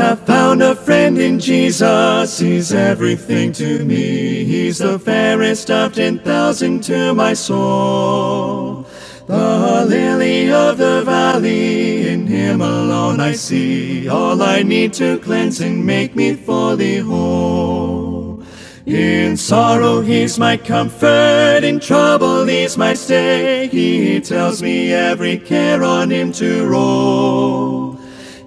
have found a friend in Jesus. He's everything to me. He's the fairest of ten thousand to my soul. The lily of the valley, in him alone I see all I need to cleanse and make me fully whole. In sorrow he's my comfort, in trouble he's my stay. He tells me every care on him to roll.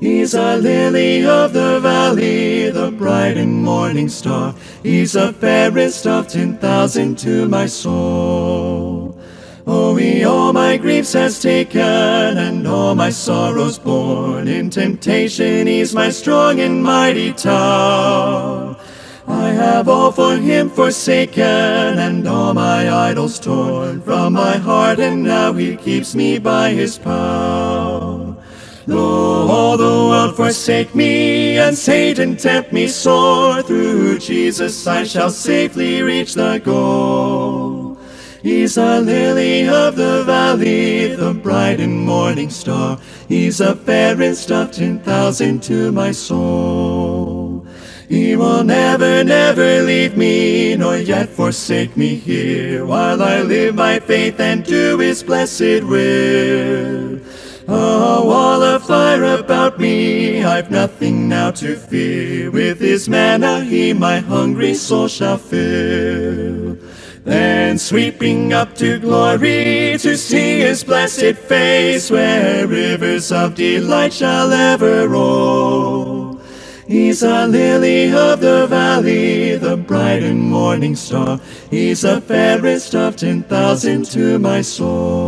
He's a lily of the valley, the bright and morning star. He's the fairest of ten thousand to my soul. Oh, he all my griefs has taken and all my sorrows borne. In temptation, he's my strong and mighty tower. I have all for him forsaken and all my idols torn from my heart, and now he keeps me by his power. Though all the world forsake me and Satan tempt me sore, through Jesus I shall safely reach the goal. He's a lily of the valley, the bright and morning star. He's a fairest of ten thousand to my soul. He will never, never leave me, nor yet forsake me here, while I live by faith and do his blessed will. Fire about me, I've nothing now to fear. With his manna he my hungry soul shall fill. Then sweeping up to glory to see his blessed face, where rivers of delight shall ever roll. He's a lily of the valley, the bright and morning star. He's the fairest of ten thousand to my soul.